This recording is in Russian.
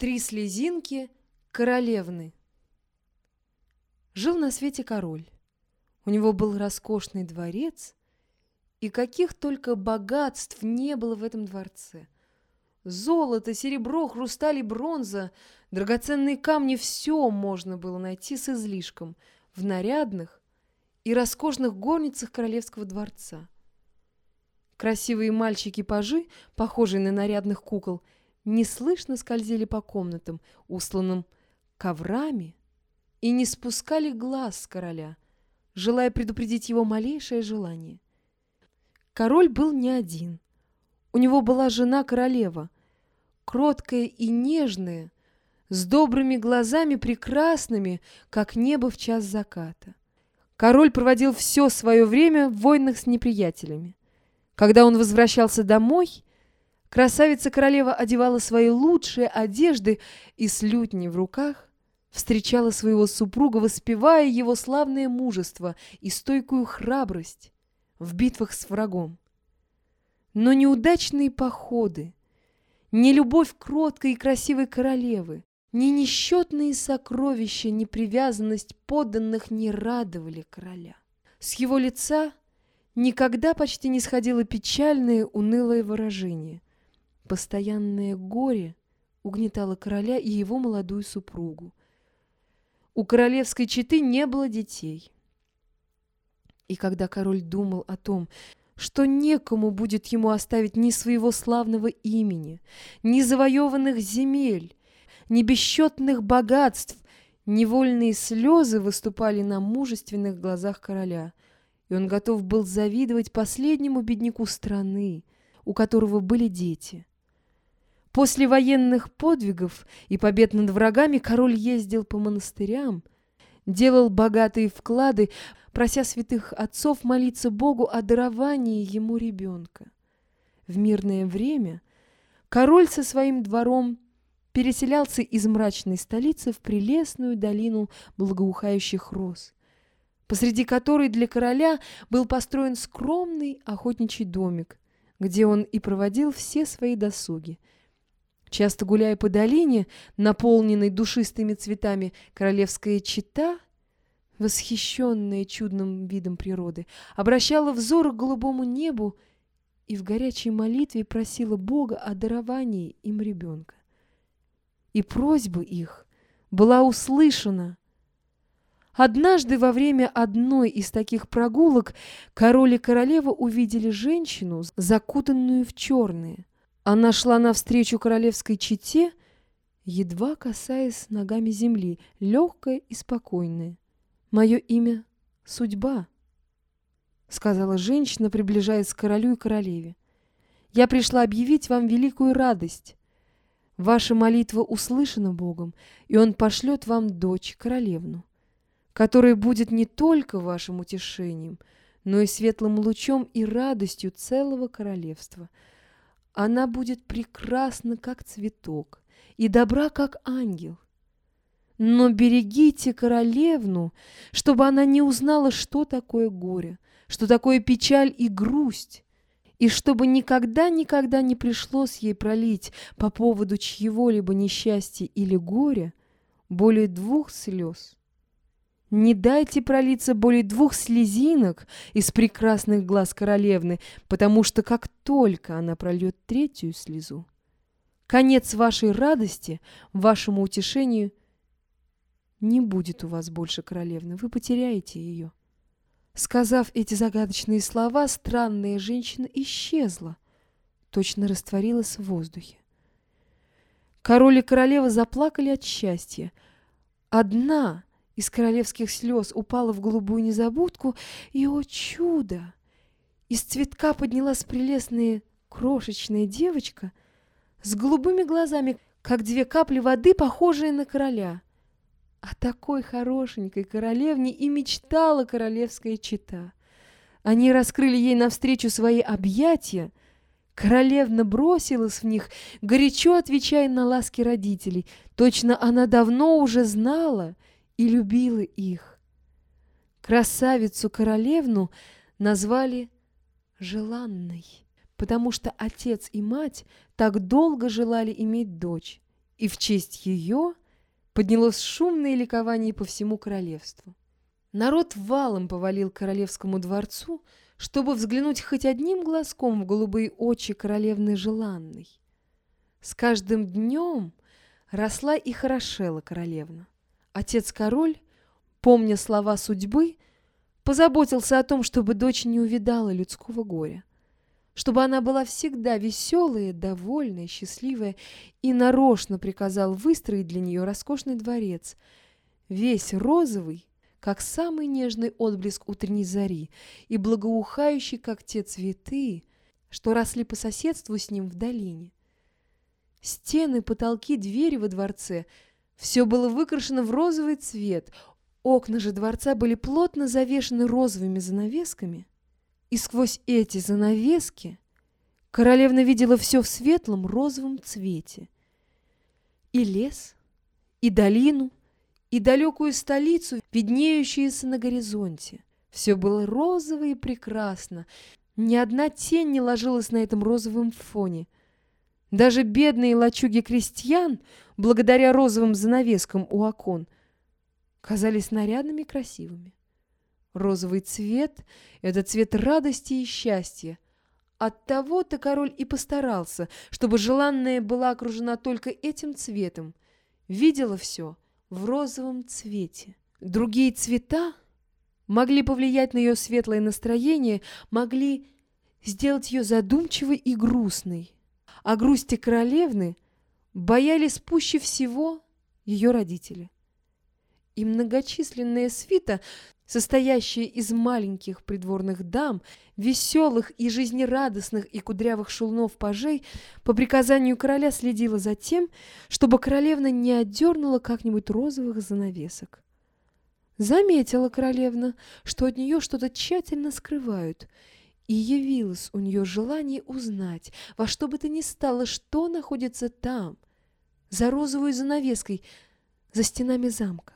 Три слезинки королевны. Жил на свете король. У него был роскошный дворец, и каких только богатств не было в этом дворце. Золото, серебро, хрусталь и бронза, драгоценные камни — все можно было найти с излишком в нарядных и роскошных горницах королевского дворца. Красивые мальчики-пажи, похожие на нарядных кукол — неслышно скользили по комнатам, усланным коврами, и не спускали глаз с короля, желая предупредить его малейшее желание. Король был не один. У него была жена-королева, кроткая и нежная, с добрыми глазами прекрасными, как небо в час заката. Король проводил все свое время в войнах с неприятелями. Когда он возвращался домой, Красавица-королева одевала свои лучшие одежды и с лютней в руках встречала своего супруга, воспевая его славное мужество и стойкую храбрость в битвах с врагом. Но неудачные походы, не любовь кроткой и красивой королевы, ни несчетные сокровища, ни привязанность подданных не радовали короля. С его лица никогда почти не сходило печальное, унылое выражение – Постоянное горе угнетало короля и его молодую супругу. У королевской четы не было детей. И когда король думал о том, что некому будет ему оставить ни своего славного имени, ни завоеванных земель, ни бесчетных богатств, невольные слезы выступали на мужественных глазах короля, и он готов был завидовать последнему бедняку страны, у которого были дети. После военных подвигов и побед над врагами король ездил по монастырям, делал богатые вклады, прося святых отцов молиться Богу о даровании ему ребенка. В мирное время король со своим двором переселялся из мрачной столицы в прелестную долину благоухающих роз, посреди которой для короля был построен скромный охотничий домик, где он и проводил все свои досуги – Часто гуляя по долине, наполненной душистыми цветами, королевская чита, восхищенная чудным видом природы, обращала взор к голубому небу и в горячей молитве просила Бога о даровании им ребенка. И просьба их была услышана. Однажды во время одной из таких прогулок король и королева увидели женщину, закутанную в черное. Она шла навстречу королевской чете, едва касаясь ногами земли, легкая и спокойная. «Мое имя — Судьба», — сказала женщина, приближаясь к королю и королеве. «Я пришла объявить вам великую радость. Ваша молитва услышана Богом, и Он пошлет вам дочь, королевну, которая будет не только вашим утешением, но и светлым лучом и радостью целого королевства — она будет прекрасна, как цветок, и добра, как ангел. Но берегите королевну, чтобы она не узнала, что такое горе, что такое печаль и грусть, и чтобы никогда-никогда не пришлось ей пролить по поводу чьего-либо несчастья или горя более двух слез. Не дайте пролиться более двух слезинок из прекрасных глаз королевны, потому что как только она прольет третью слезу, конец вашей радости, вашему утешению не будет у вас больше королевны, вы потеряете ее. Сказав эти загадочные слова, странная женщина исчезла, точно растворилась в воздухе. Король и королева заплакали от счастья. Одна — из королевских слез упала в голубую незабудку, и, о чудо! Из цветка поднялась прелестная крошечная девочка с голубыми глазами, как две капли воды, похожие на короля. О такой хорошенькой королевне и мечтала королевская чита. Они раскрыли ей навстречу свои объятия. Королевна бросилась в них, горячо отвечая на ласки родителей. Точно она давно уже знала — и любила их. Красавицу-королевну назвали желанной, потому что отец и мать так долго желали иметь дочь и в честь ее поднялось шумное ликование по всему королевству. Народ валом повалил королевскому дворцу, чтобы взглянуть хоть одним глазком в голубые очи королевны желанной. С каждым днем росла и хорошела королевна. Отец-король, помня слова судьбы, позаботился о том, чтобы дочь не увидала людского горя, чтобы она была всегда веселая, довольная, счастливая, и нарочно приказал выстроить для нее роскошный дворец, весь розовый, как самый нежный отблеск утренней зари, и благоухающий, как те цветы, что росли по соседству с ним в долине. Стены, потолки, двери во дворце — все было выкрашено в розовый цвет, окна же дворца были плотно завешены розовыми занавесками, и сквозь эти занавески королевна видела все в светлом розовом цвете. И лес, и долину, и далекую столицу, виднеющуюся на горизонте. Все было розово и прекрасно. Ни одна тень не ложилась на этом розовом фоне. Даже бедные лачуги крестьян, благодаря розовым занавескам у окон, казались нарядными и красивыми. Розовый цвет — это цвет радости и счастья. Оттого-то король и постарался, чтобы желанная была окружена только этим цветом, видела все — в розовом цвете. Другие цвета могли повлиять на ее светлое настроение, могли сделать ее задумчивой и грустной. А грусти королевны боялись пуще всего ее родители. И многочисленная свита, состоящая из маленьких придворных дам, веселых и жизнерадостных и кудрявых шулнов-пажей, по приказанию короля следила за тем, чтобы королевна не отдернула как-нибудь розовых занавесок. Заметила королевна, что от нее что-то тщательно скрывают, и явилось у нее желание узнать, во что бы то ни стало, что находится там, за розовой занавеской, за стенами замка.